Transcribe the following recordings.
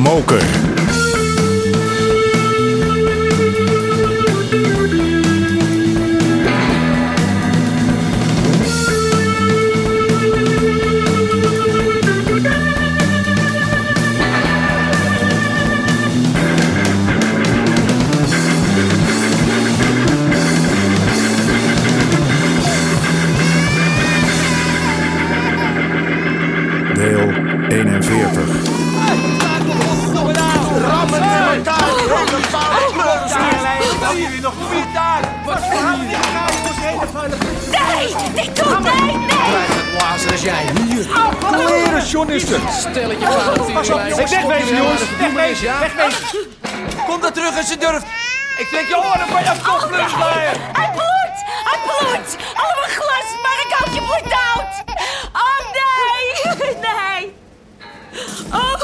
moker. Er. Stelletje vader Pas op, jongens. Wegwezen, jongens. Wegwezen, Ja? wegwezen. Kom daar terug als je durft. Ik trek je oren van je kop, Lusmaier. Hij bloedt! Hij bloedt! Allemaal glas, maar ik houd je bloed dood! Oh, nee! Nee! Oh,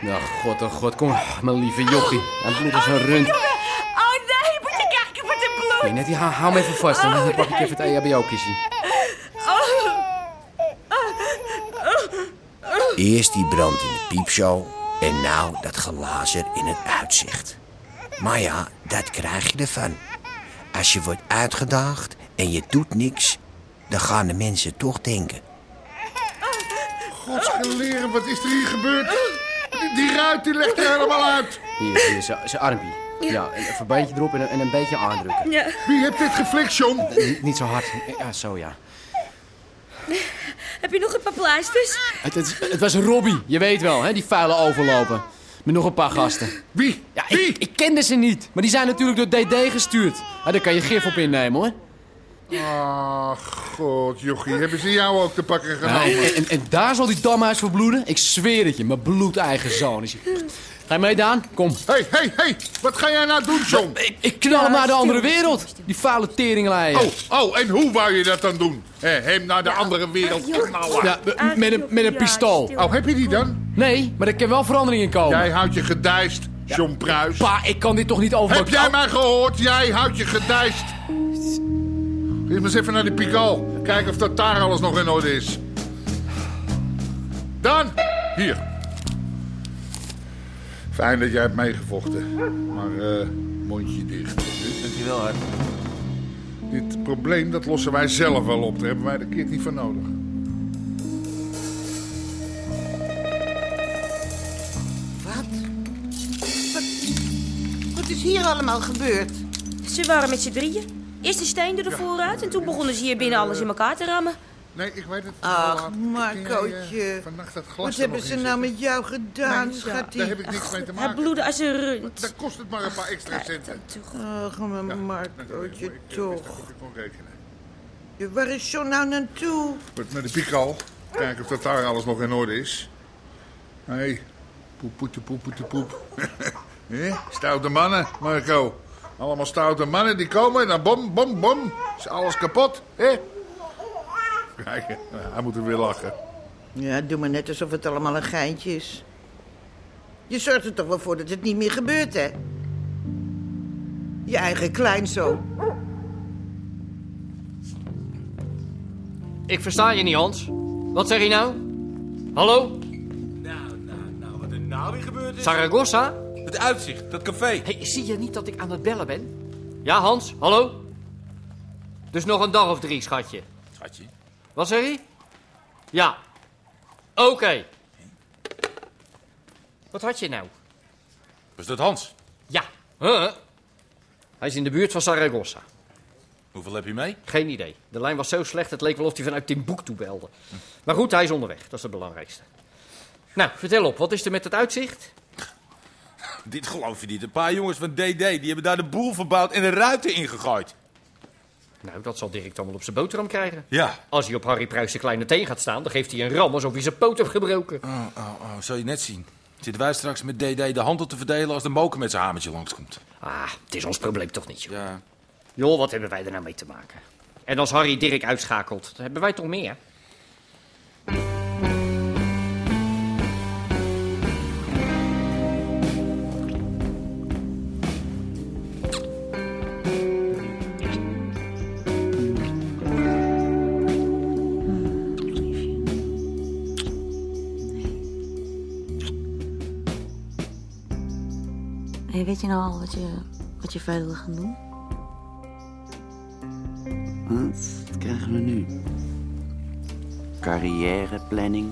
Nou, god, oh god, kom. Mijn lieve jochie. Hij bloedt als een rund. oh nee, moet ik kijken wat er bloed? Nee, net die, hou, hou me even vast. Dan dan pak ik even het E EHBO-kistje. Eerst die brand in de piepshow en nou dat glazer in het uitzicht. Maar ja, dat krijg je ervan. Als je wordt uitgedaagd en je doet niks, dan gaan de mensen toch denken. Godsgeleren, wat is er hier gebeurd? Die, die ruit die legt er helemaal uit. Hier, hier, zijn zijn armpje. Ja, een verbandje erop en een, en een beetje aandrukken. Wie heeft dit geflikt, John? Niet, niet zo hard. Ja, zo ja. Heb je nog een paar pleisters? Het, het, het was Robbie, je weet wel, hè, die vuile overlopen. Met nog een paar gasten. Wie? Ja, Wie? ik, ik kende ze niet, maar die zijn natuurlijk door DD gestuurd. Ja, daar kan je gif op innemen, hoor. Ach, god, jochie. Hebben ze jou ook te pakken Ja, genomen? en, en, en daar zal die damhuis voor bloeden? Ik zweer het je, mijn bloedeigen zoon is. Ga je mee, Daan? Kom. Hé, hé, hé. Wat ga jij nou doen, John? Ik, ik knal hem naar de andere wereld. Die vuile teringleier. Oh, oh, en hoe wou je dat dan doen? Hé, hem naar de andere wereld knallen. Ja, met een, met een pistool. Oh, heb je die dan? Nee, maar er kan wel verandering in komen. Jij houdt je gedijst, John Pruis. Pa, ik kan dit toch niet over... Heb jij mij gehoord? Jij houdt je gedijst. Eerst maar eens even naar de Pikal. Kijken of dat daar alles nog in orde is. Dan, hier. Fijn dat jij hebt meegevochten. Maar eh, mondje dicht. Dankjewel, hè. Dit probleem dat lossen wij zelf wel op. Daar hebben wij de kit niet voor nodig. Wat? Wat, wat is hier allemaal gebeurd? Ze waren met z'n drieën. Eerst de steen door de vooruit en toen begonnen ze hier binnen alles in elkaar te rammen. Nee, ik weet het. Ach, Laat- Marcootje. Eh, Vannacht dat glas Wat er hebben nog ze in nou met jou gedaan, Nee, schatje? Daar heb ik niks mee te Hij maken. bloedde als een rund. Dan kost het maar een paar extra centen. Ach, mijn Ja, Marcootje, ik, ik, toch. wist dat ik kon rekenen. Ja, Waar is John nou naartoe? Met naar de Pikal. Kijken of dat daar alles nog in orde is. Hé, hey, poep, poete, poep, poete, poep. Hé, Stoute mannen, Marco. Allemaal stoute mannen die komen en dan bom, bom, bom. Is alles kapot, hè? Kijk, hij moet er weer lachen. Ja, doe maar net alsof het allemaal een geintje is. Je zorgt er toch wel voor dat het niet meer gebeurt, hè? Je eigen kleinzoon. Ik versta je niet, Hans. Wat zeg je nou? Hallo? Nou, nou, nou, wat er nou weer gebeurd is. Saragossa? Het uitzicht, dat café. Hey, zie je niet dat ik aan het bellen ben? Ja, Hans, hallo? Dus nog een dag of drie, schatje. Schatje. Wat zeg je? Ja. Oké. Wat had je nou? Was dat Hans? Ja. Huh? Hij is in de buurt van Saragossa. Hoeveel heb je mee? Geen idee. De lijn was zo slecht, het leek wel of hij vanuit Timbuktu belde. Maar goed, hij is onderweg. Dat is het belangrijkste. Nou, vertel op. Wat is er met het uitzicht? Dit geloof je niet. Een paar jongens van DD die hebben daar de boel verbouwd en de ruiten ingegooid. Nou, dat zal Dirk dan wel op zijn boterham krijgen. Ja. Als hij op Harry Pruis de kleine teen gaat staan, dan geeft hij een ram alsof hij zijn poot heeft gebroken. Oh, oh, oh, zal je net zien. Zitten wij straks met DD de handel te verdelen als de moker met zijn hamertje langskomt. Ah, het is ons probleem toch niet, joh. Ja. Joh, wat hebben wij er nou mee te maken? En als Harry Dirk uitschakelt, dan hebben wij toch meer? Hey, weet je nou al wat je, wat je verder wil gaan doen? Wat krijgen we nu? Carrièreplanning,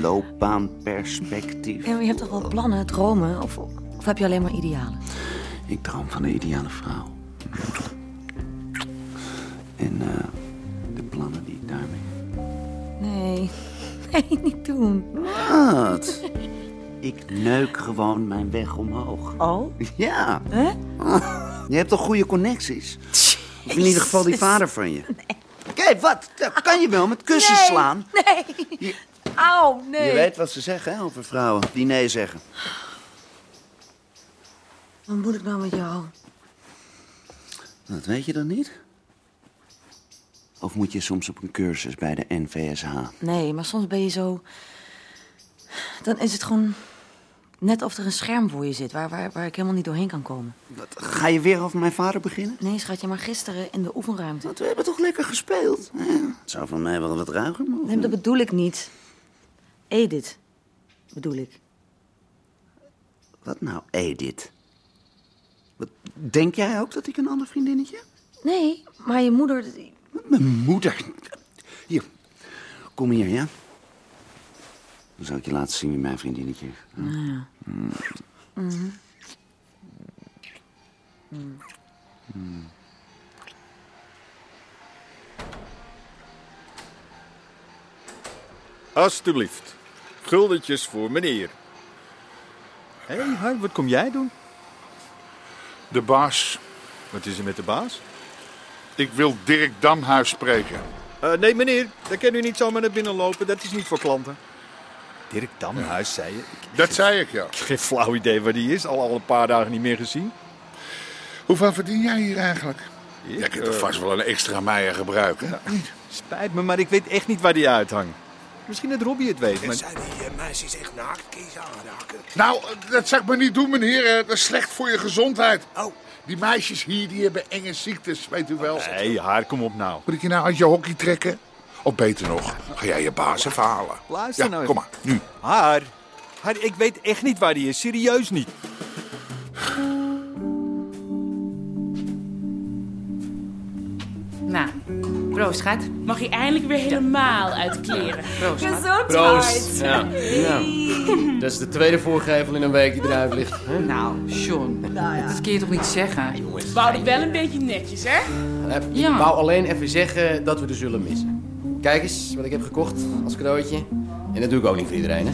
loopbaanperspectief. Ja, maar je hebt toch wel plannen, dromen? Of, of heb je alleen maar idealen? Ik droom van de ideale vrouw. En eh, de plannen die ik daarmee heb. Nee, nee, niet doen. Wat? Ik neuk gewoon mijn weg omhoog. Oh? Ja. Hè? Je hebt toch goede connecties? Of in ieder geval die vader van je. Kijk, wat? Kan je wel met kussens Nee, slaan. Nee. Je- Auw, nee. Je weet wat ze zeggen hè, over vrouwen die nee zeggen. Wat moet ik nou met jou? Dat weet je dan niet? Of moet je soms op een cursus bij de NVSH? Nee, maar soms ben je zo... Dan is het gewoon net of er een scherm voor je zit... waar, waar, waar ik helemaal niet doorheen kan komen. Ga je weer over mijn vader beginnen? Nee, schatje, maar gisteren in de oefenruimte. Want we hebben toch lekker gespeeld? Ja, het zou van mij wel wat ruiger mogen. Nee, dat bedoel ik niet. Edith, bedoel ik. Wat nou, Edith? Wat, denk jij ook dat ik een ander vriendinnetje heb? Nee, maar je moeder... Mijn moeder. Hier, kom hier, ja? Dan zal ik je laten zien wie mijn vriendinnetje is. Nou ja. Mm. Mhm. Mm. Alsjeblieft. Guldetjes voor meneer. Hé, hey, wat kom jij doen? De baas. Wat is er met de baas? Ik wil Dirk Damhuis spreken. Eh, nee, meneer, daar kan u niet zomaar naar binnen lopen. Dat is niet voor klanten. Dirk Damhuis, zei je? Ik Dat zei ik, ja. heb geen flauw idee waar die is. Al, al een paar dagen niet meer gezien. Hoeveel verdien jij hier eigenlijk? Ik, Jij kunt toch eh, vast wel een extra meijer gebruiken? Spijt me, maar ik weet echt niet waar die uithangt. Misschien dat Robbie het weet, maar... Zijn die meisjes echt ze aanraken? Nou, eh, dat zou ik maar niet doen, meneer. Dat is slecht voor je gezondheid. Oh. Die meisjes hier, die hebben enge ziektes, weet u wel. Nee, Haar, kom op nou. Moet ik je nou uit je hockey trekken? Of beter nog, ga jij je baas even halen? Luister Ja, nou kom maar, nu. Haar, Haar, ik weet echt niet waar die is. Serieus niet. Nou, proost, schat. Mag je eindelijk weer helemaal uit kleren? Proost, schat. Proost. Ja. ja. Dat is de tweede voorgevel in een week die eruit ligt. hè? Nou, John, dat kun je toch niet zeggen? Bouw het wel een beetje netjes, hè? Eh, Ik Ja. wou alleen even zeggen dat we er zullen missen. Kijk eens wat ik heb gekocht als cadeautje. En dat doe ik ook niet voor iedereen, hè?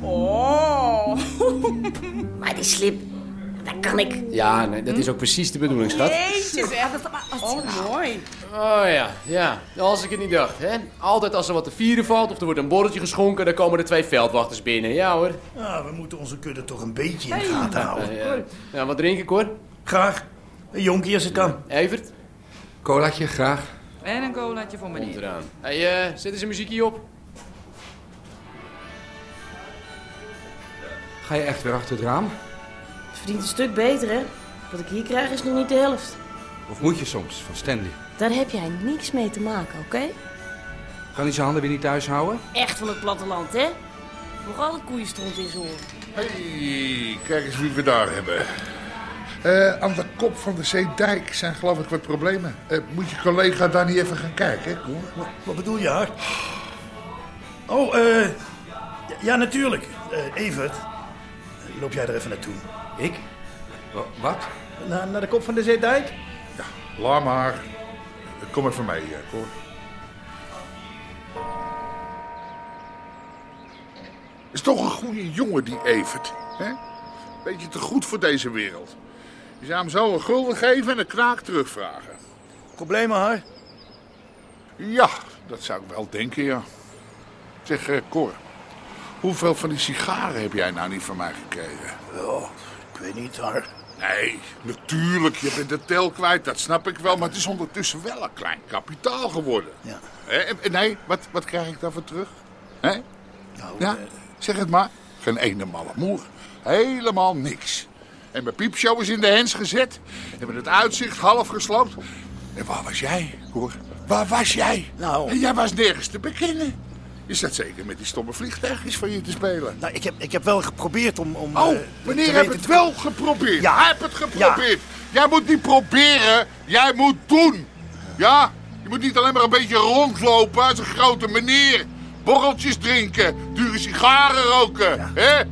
Oh. Maar die slip, dat kan ik... Ja, nee, dat is ook precies de bedoeling, schat. Jeetje, zeg. Oh, mooi. Oh ja, ja. Als ik het niet dacht, hè. Altijd als er wat te vieren valt of er wordt een borreltje geschonken... dan komen er twee veldwachters binnen. Ja hoor. Ja, we moeten onze kudde toch een beetje in de gaten houden. Ja. ja, wat drink ik hoor? Graag. Een jonkie als het kan. Evert? Colaatje, graag. En een colaatje voor Komt meneer. eraan. Hey, eh, zet eens een muziekje op. Ga je echt weer achter het raam? Het verdient een stuk beter, hè? Wat ik hier krijg is nog niet de helft. Of moet je soms, van Stanley? Daar heb jij niks mee te maken, oké? Gaan die zijn handen weer niet thuis houden? Echt van het platteland, hè? Nog alle koeien stond in zijn oren. Hey, kijk eens wie we daar hebben. Eh, aan de kop van de Zeedijk zijn geloof ik wat problemen. Eh, moet je collega daar niet even gaan kijken, Koen? Wat, wat bedoel je, Hart? Oh, eh... ja, ja, natuurlijk. Eh Evert. Loop jij er even naartoe? Ik? Wa- Wat? Naar, naar de kop van de Zeedijk? Laat maar. Kom even mee, Cor. Is toch een goede jongen, die Evert. Hè? Beetje te goed voor deze wereld. Je zou hem zo een gulden geven en een kraak terugvragen. Problemen, Hart? Ja, dat zou ik wel denken, ja. Zeg, eh, Cor. Hoeveel van die sigaren heb jij nou niet van mij gekregen? Oh, ik weet niet, Hart. Nee, natuurlijk, je bent de tel kwijt, dat snap ik wel. Maar het is ondertussen wel een klein kapitaal geworden. Ja. Hè, Nee, wat, wat krijg ik daarvoor terug? Hè? Nou, Ja, eh, zeg het maar. Geen ene malle moer. Helemaal niks. En mijn piepshow is in de hens gezet. Hebben het uitzicht half gesloopt. En waar was jij, Cor? Waar was jij? Nou. En jij was nergens te bekennen. Je zat zeker met die stomme vliegtuigjes van je te spelen. Nou, ik heb, ik heb wel geprobeerd om... om Oh, eh, meneer heeft weten het wel geprobeerd. Ja. Hij heeft het geprobeerd. Jij moet niet proberen, jij moet doen. Ja? Je moet niet alleen maar een beetje rondlopen als een grote meneer. Borreltjes drinken, dure sigaren roken. hè?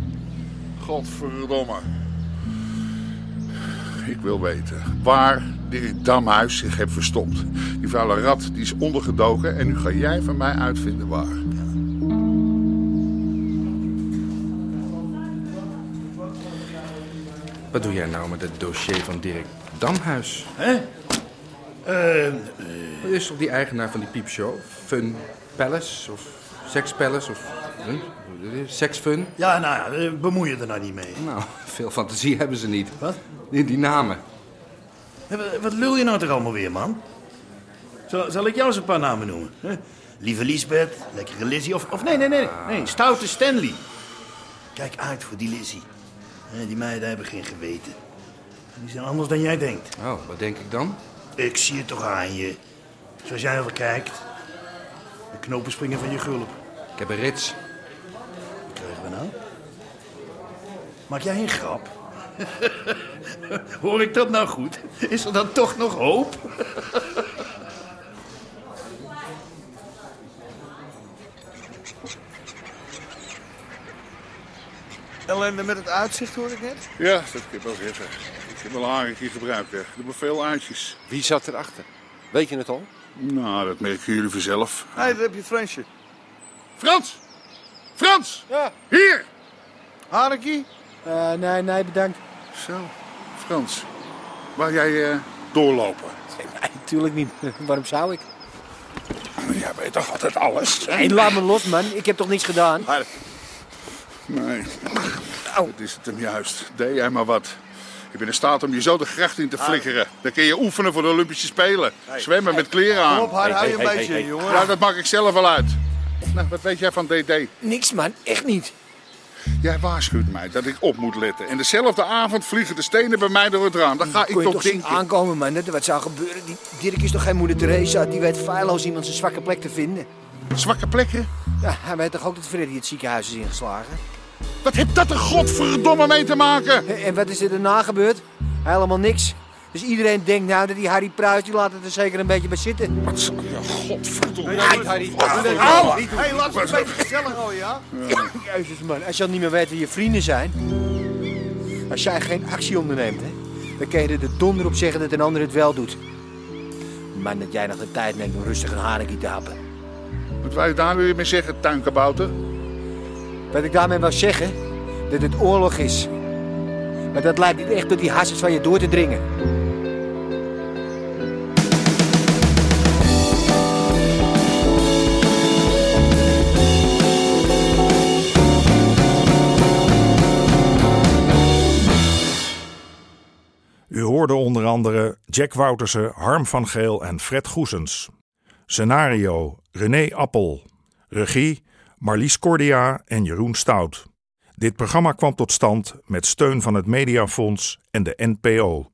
Godverdomme. Ik wil weten waar Dirk Damhuis zich heeft verstopt. Die vuile rat die is ondergedoken en nu ga jij van mij uitvinden waar. Wat doe jij nou met het dossier van Dirk Damhuis? Hè? Eh, Wat is toch die eigenaar van die piepshow? Fun Palace of Sex Palace of huh? Sex Fun? ja, nou ja, eh, bemoei je er nou niet mee. Nou, veel fantasie hebben ze niet. Wat? Die, die namen. Wa- Wat lul je nou toch allemaal weer, man? Zal, zal ik jou eens een paar namen noemen? hè? Lieve Lisbeth, lekkere Lizzie of... Of nee, nee, nee. Nee, stoute Stanley. Kijk uit voor die Lizzie. Die meiden hebben geen geweten. Die zijn anders dan jij denkt. Oh, wat denk ik dan? Ik zie het toch aan je. Zoals jij wel kijkt. De knopen springen van je gulp. Ik heb een rits. Wat krijgen we nou? Maak jij een grap? Hoor ik dat nou goed? Is er dan toch nog hoop? Ellende met het uitzicht hoor ik net. Ja, dat kan ik wel zeggen. Ik heb wel een haringje gebruikt. hè. Er hebben veel uitjes. Wie zat erachter? Weet je het al? Nou, dat merken jullie vanzelf. Nee, daar heb je Fransje. Frans! Frans! Ja. Hier! Harinkie? nee, nee, bedankt. Zo, Frans. Waar jij eh, doorlopen? Nee, natuurlijk niet. Waarom zou ik? Jij weet toch altijd alles? Nee, laat me los, man. Ik heb toch niks gedaan? Nee. Dat is het hem juist. Deed jij maar wat. Je bent in staat om je zo de gracht in te flikkeren. Dan kun je oefenen voor de Olympische Spelen. Zwemmen met kleren aan. Kom op, hou je een beetje, jongen. Ja, dat maak ik zelf wel uit. Nou, wat weet jij van DD? Niks, man. Echt niet. Jij waarschuwt mij dat ik op moet letten. En dezelfde avond vliegen de stenen bij mij door het raam. Dan ga ik Kon je toch toch zien denken... aankomen, man. Dat er wat zou gebeuren. Die Dirk is toch geen moeder Teresa? Die weet feilloos iemand zijn zwakke plek te vinden. Zwakke plekken? Ja, hij weet toch ook dat Freddy het ziekenhuis is ingeslagen? Wat heeft dat er godverdomme mee te maken? En wat is er daarna gebeurd? Helemaal niks. Dus iedereen denkt nou dat die Harry Pruis, die laat het er zeker een beetje bij zitten. Wat zo, ja, godverdomme. Hey, Harry. Hé, laat het een beetje gezellig houden, ja? Jezus man, als je al niet meer weet wie je vrienden zijn. Als jij geen actie onderneemt, hè, dan kun je er de donder op zeggen dat een ander het wel doet. Maar dat jij nog de tijd neemt om rustig een haringje te happen. Wat je daar weer mee zeggen, tuinkabouter? Wat ik daarmee wil zeggen, dat het oorlog is. Maar dat lijkt niet echt door die hassers van je door te dringen. Onder andere Jack Woutersen, Harm van Geel en Fred Goesens. Scenario René Appel. Regie Marlies Cordia en Jeroen Stout. Dit programma kwam tot stand met steun van het Mediafonds en de NPO.